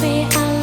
be out